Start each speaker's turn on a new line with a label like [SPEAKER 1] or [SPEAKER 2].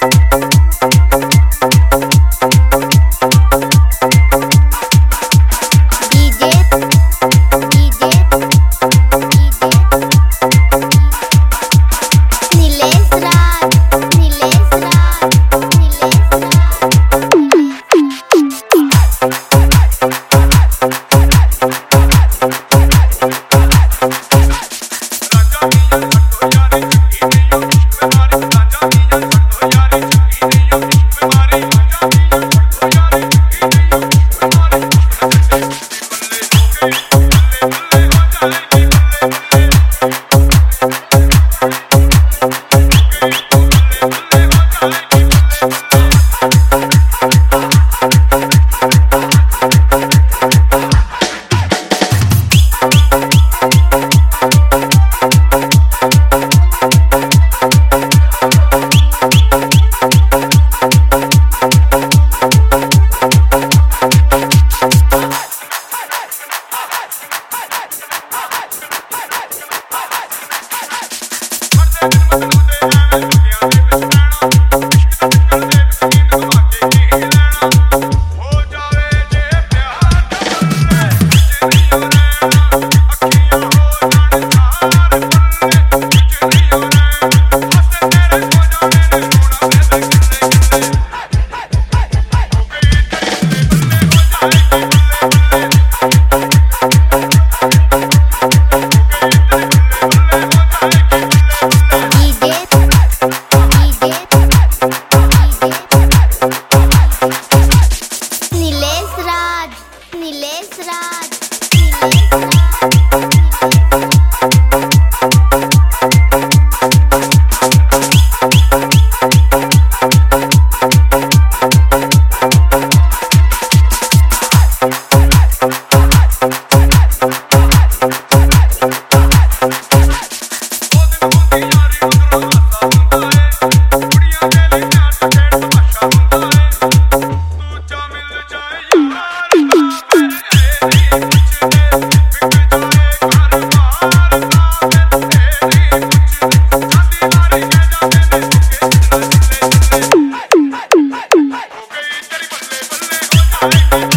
[SPEAKER 1] Thank Thank you. Thank you.